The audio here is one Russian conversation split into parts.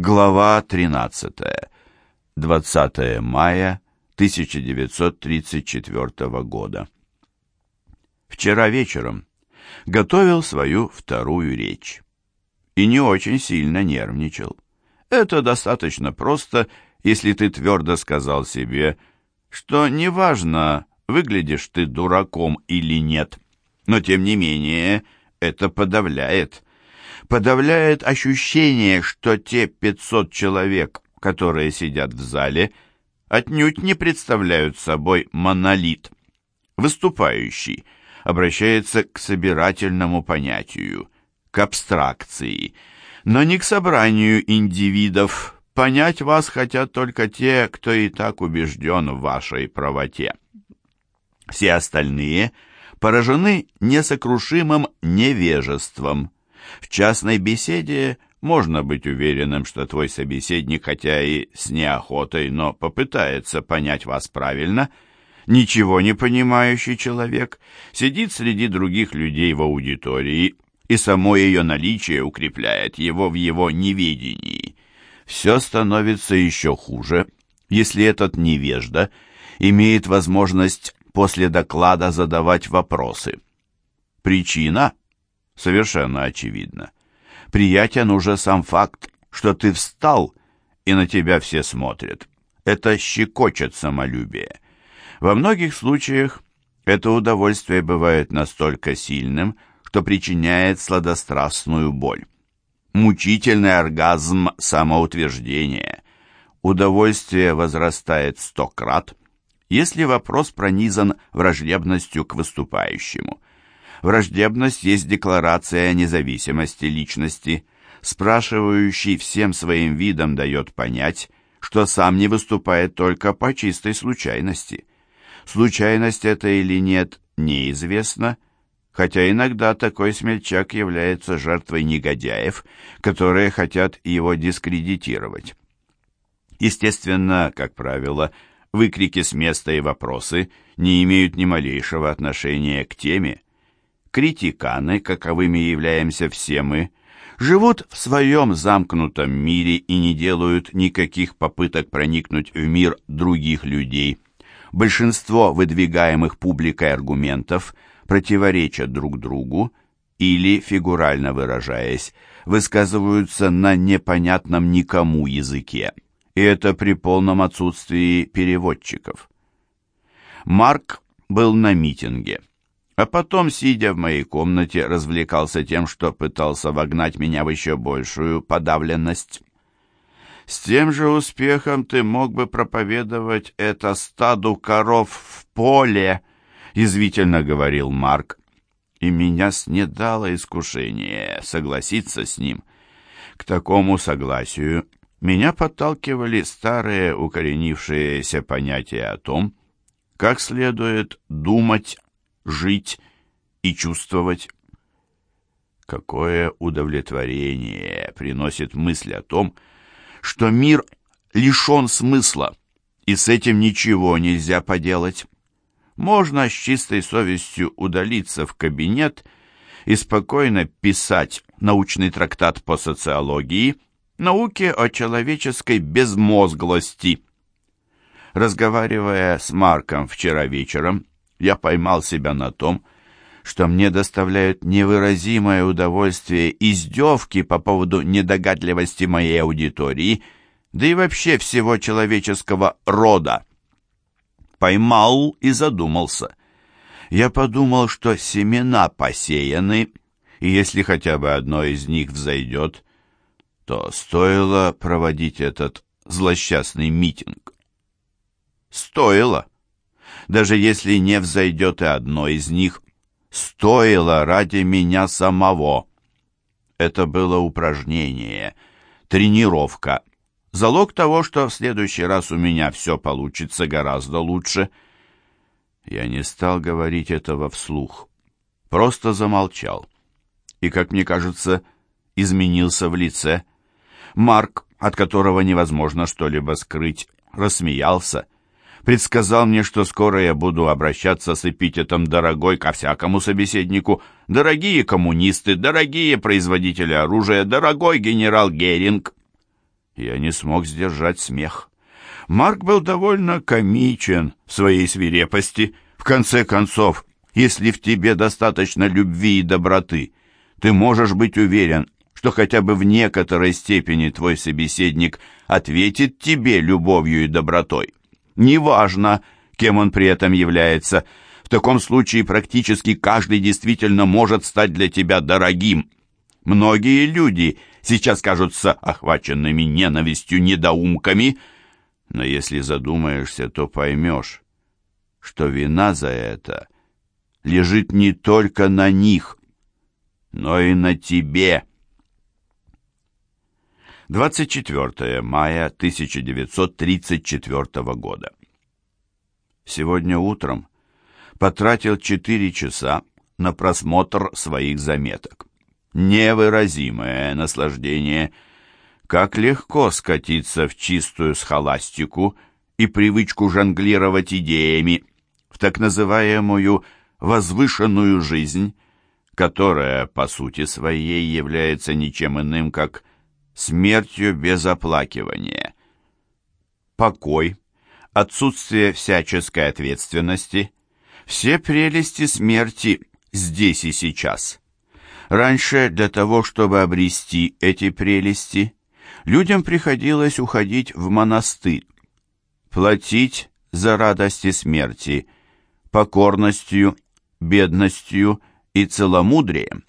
Глава 13. 20 мая 1934 года. Вчера вечером готовил свою вторую речь. И не очень сильно нервничал. Это достаточно просто, если ты твердо сказал себе, что неважно, выглядишь ты дураком или нет, но тем не менее это подавляет подавляет ощущение, что те 500 человек, которые сидят в зале, отнюдь не представляют собой монолит. Выступающий обращается к собирательному понятию, к абстракции, но не к собранию индивидов. Понять вас хотят только те, кто и так убежден в вашей правоте. Все остальные поражены несокрушимым невежеством – в частной беседе можно быть уверенным, что твой собеседник, хотя и с неохотой, но попытается понять вас правильно, ничего не понимающий человек, сидит среди других людей в аудитории, и само ее наличие укрепляет его в его неведении. Все становится еще хуже, если этот невежда имеет возможность после доклада задавать вопросы. Причина – совершенно очевидно. Приятен уже сам факт, что ты встал, и на тебя все смотрят. Это щекочет самолюбие. Во многих случаях это удовольствие бывает настолько сильным, что причиняет сладострастную боль. Мучительный оргазм самоутверждения. Удовольствие возрастает сто крат, если вопрос пронизан враждебностью к выступающему. Враждебность есть декларация независимости личности. Спрашивающий всем своим видом дает понять, что сам не выступает только по чистой случайности. Случайность это или нет, неизвестно, хотя иногда такой смельчак является жертвой негодяев, которые хотят его дискредитировать. Естественно, как правило, выкрики с места и вопросы не имеют ни малейшего отношения к теме, критиканы, каковыми являемся все мы, живут в своем замкнутом мире и не делают никаких попыток проникнуть в мир других людей. Большинство выдвигаемых публикой аргументов противоречат друг другу или, фигурально выражаясь, высказываются на непонятном никому языке, и это при полном отсутствии переводчиков. Марк был на митинге а потом, сидя в моей комнате, развлекался тем, что пытался вогнать меня в еще большую подавленность. С тем же успехом ты мог бы проповедовать это стаду коров в поле, извительно говорил Марк. И меня снедало искушение согласиться с ним. К такому согласию меня подталкивали старые укоренившиеся понятия о том, как следует думать жить и чувствовать. Какое удовлетворение приносит мысль о том, что мир лишен смысла, и с этим ничего нельзя поделать. Можно с чистой совестью удалиться в кабинет и спокойно писать научный трактат по социологии, науке о человеческой безмозглости. Разговаривая с Марком вчера вечером, я поймал себя на том, что мне доставляют невыразимое удовольствие издевки по поводу недогадливости моей аудитории, да и вообще всего человеческого рода. Поймал и задумался. Я подумал, что семена посеяны, и если хотя бы одно из них взойдет, то стоило проводить этот злосчастный митинг. Стоило даже если не взойдет и одно из них, стоило ради меня самого. Это было упражнение, тренировка, залог того, что в следующий раз у меня все получится гораздо лучше. Я не стал говорить этого вслух, просто замолчал. И, как мне кажется, изменился в лице. Марк, от которого невозможно что-либо скрыть, рассмеялся — предсказал мне, что скоро я буду обращаться с эпитетом «дорогой» ко всякому собеседнику. «Дорогие коммунисты», «дорогие производители оружия», «дорогой генерал Геринг». Я не смог сдержать смех. Марк был довольно комичен в своей свирепости. В конце концов, если в тебе достаточно любви и доброты, ты можешь быть уверен, что хотя бы в некоторой степени твой собеседник ответит тебе любовью и добротой. Неважно, кем он при этом является. В таком случае практически каждый действительно может стать для тебя дорогим. Многие люди сейчас кажутся охваченными ненавистью недоумками, но если задумаешься, то поймешь, что вина за это лежит не только на них, но и на тебе. 24 мая 1934 года. Сегодня утром потратил 4 часа на просмотр своих заметок невыразимое наслаждение. Как легко скатиться в чистую схоластику и привычку жонглировать идеями, в так называемую возвышенную жизнь, которая по сути своей является ничем иным, как смертью без оплакивания. Покой, отсутствие всяческой ответственности, все прелести смерти здесь и сейчас – Раньше для того, чтобы обрести эти прелести, людям приходилось уходить в монастырь, платить за радости смерти, покорностью, бедностью и целомудрием.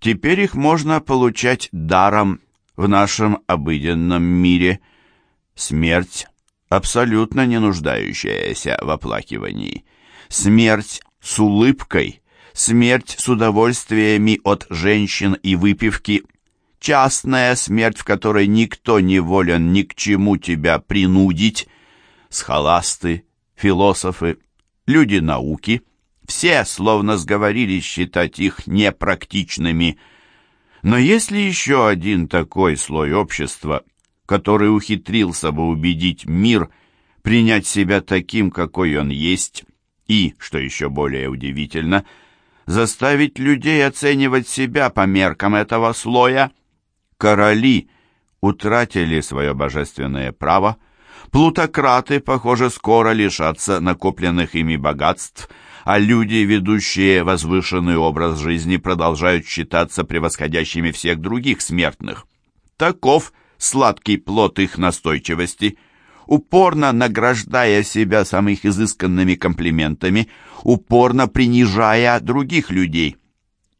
Теперь их можно получать даром в нашем обыденном мире. Смерть, абсолютно не нуждающаяся в оплакивании. Смерть с улыбкой – смерть с удовольствиями от женщин и выпивки, частная смерть, в которой никто не волен ни к чему тебя принудить, схоласты, философы, люди науки, все словно сговорились считать их непрактичными. Но если еще один такой слой общества, который ухитрился бы убедить мир принять себя таким, какой он есть, и, что еще более удивительно, — заставить людей оценивать себя по меркам этого слоя. Короли утратили свое божественное право, плутократы, похоже, скоро лишатся накопленных ими богатств, а люди, ведущие возвышенный образ жизни, продолжают считаться превосходящими всех других смертных. Таков сладкий плод их настойчивости – упорно награждая себя самых изысканными комплиментами, упорно принижая других людей.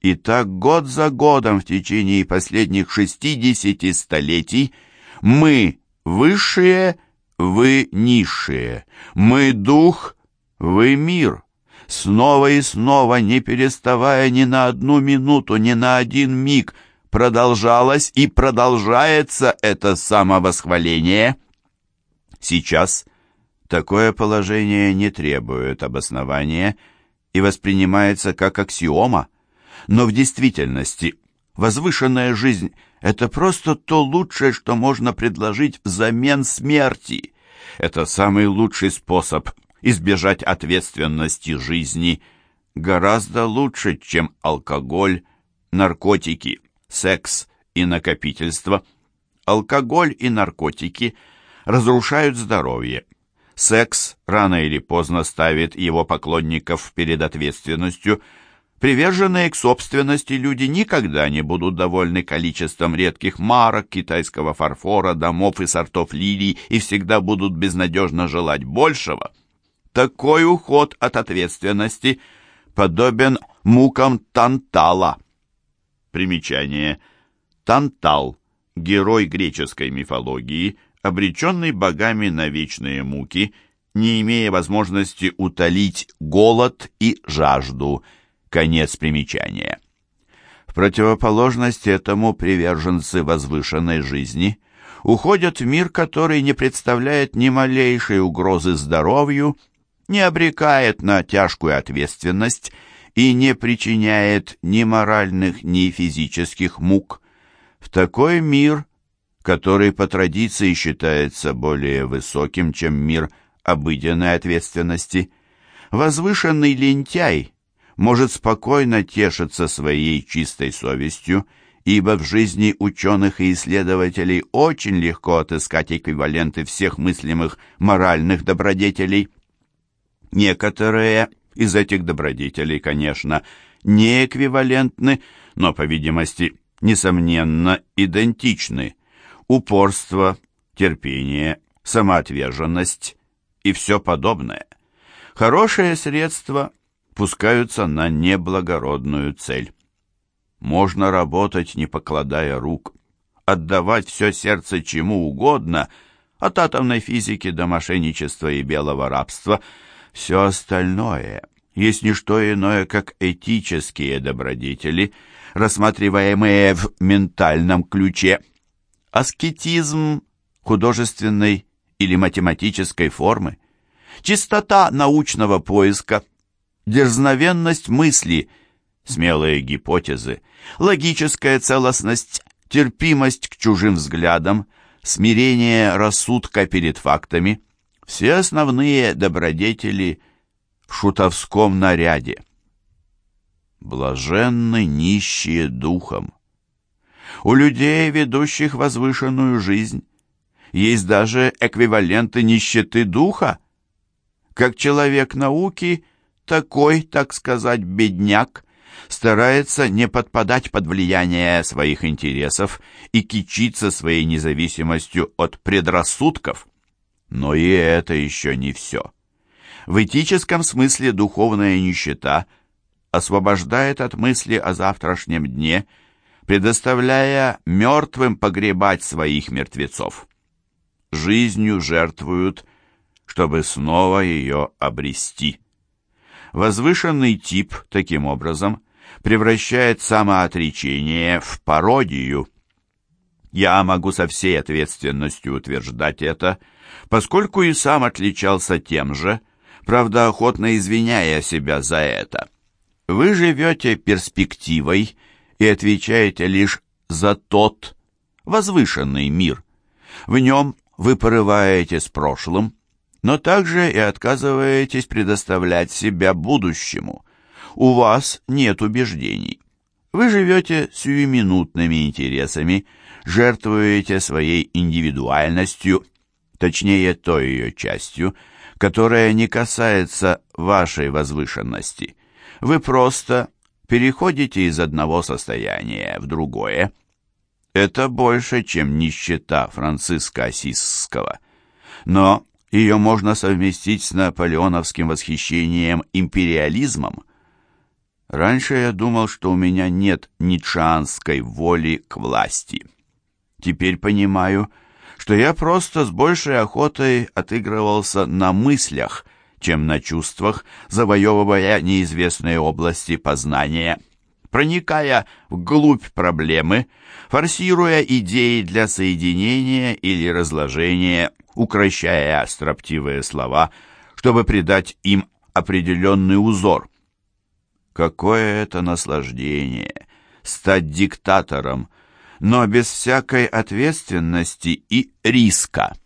И так год за годом в течение последних шестидесяти столетий мы высшие, вы низшие, мы дух, вы мир. Снова и снова, не переставая ни на одну минуту, ни на один миг, продолжалось и продолжается это самовосхваление – Сейчас такое положение не требует обоснования и воспринимается как аксиома, но в действительности возвышенная жизнь – это просто то лучшее, что можно предложить взамен смерти. Это самый лучший способ избежать ответственности жизни, гораздо лучше, чем алкоголь, наркотики, секс и накопительство. Алкоголь и наркотики – разрушают здоровье. Секс рано или поздно ставит его поклонников перед ответственностью. Приверженные к собственности люди никогда не будут довольны количеством редких марок, китайского фарфора, домов и сортов лилий и всегда будут безнадежно желать большего. Такой уход от ответственности подобен мукам Тантала. Примечание. Тантал, герой греческой мифологии – обреченный богами на вечные муки, не имея возможности утолить голод и жажду. Конец примечания. В противоположность этому приверженцы возвышенной жизни уходят в мир, который не представляет ни малейшей угрозы здоровью, не обрекает на тяжкую ответственность и не причиняет ни моральных, ни физических мук. В такой мир который по традиции считается более высоким, чем мир обыденной ответственности. Возвышенный лентяй может спокойно тешиться своей чистой совестью ибо в жизни ученых и исследователей очень легко отыскать эквиваленты всех мыслимых моральных добродетелей. Некоторые из этих добродетелей, конечно, не эквивалентны, но, по видимости, несомненно, идентичны. Упорство, терпение, самоотверженность и все подобное. Хорошие средства пускаются на неблагородную цель. Можно работать, не покладая рук, отдавать все сердце чему угодно, от атомной физики до мошенничества и белого рабства. Все остальное. Есть не что иное, как этические добродетели, рассматриваемые в ментальном ключе. Аскетизм художественной или математической формы, чистота научного поиска, дерзновенность мысли, смелые гипотезы, логическая целостность, терпимость к чужим взглядам, смирение рассудка перед фактами – все основные добродетели в шутовском наряде. Блаженны нищие духом. У людей, ведущих возвышенную жизнь, есть даже эквиваленты нищеты духа. Как человек науки, такой, так сказать, бедняк, старается не подпадать под влияние своих интересов и кичиться своей независимостью от предрассудков. Но и это еще не все. В этическом смысле духовная нищета освобождает от мысли о завтрашнем дне, предоставляя мертвым погребать своих мертвецов. Жизнью жертвуют, чтобы снова ее обрести. Возвышенный тип, таким образом, превращает самоотречение в пародию. Я могу со всей ответственностью утверждать это, поскольку и сам отличался тем же, правда, охотно извиняя себя за это. Вы живете перспективой и отвечаете лишь за тот возвышенный мир. В нем вы порываете с прошлым, но также и отказываетесь предоставлять себя будущему. У вас нет убеждений. Вы живете сиюминутными интересами, жертвуете своей индивидуальностью, точнее той ее частью, которая не касается вашей возвышенности. Вы просто переходите из одного состояния в другое. Это больше, чем нищета Франциска Осисского. Но ее можно совместить с наполеоновским восхищением империализмом. Раньше я думал, что у меня нет ницшеанской воли к власти. Теперь понимаю, что я просто с большей охотой отыгрывался на мыслях, чем на чувствах, завоевывая неизвестные области познания, проникая вглубь проблемы, форсируя идеи для соединения или разложения, укращая строптивые слова, чтобы придать им определенный узор. Какое это наслаждение стать диктатором, но без всякой ответственности и риска.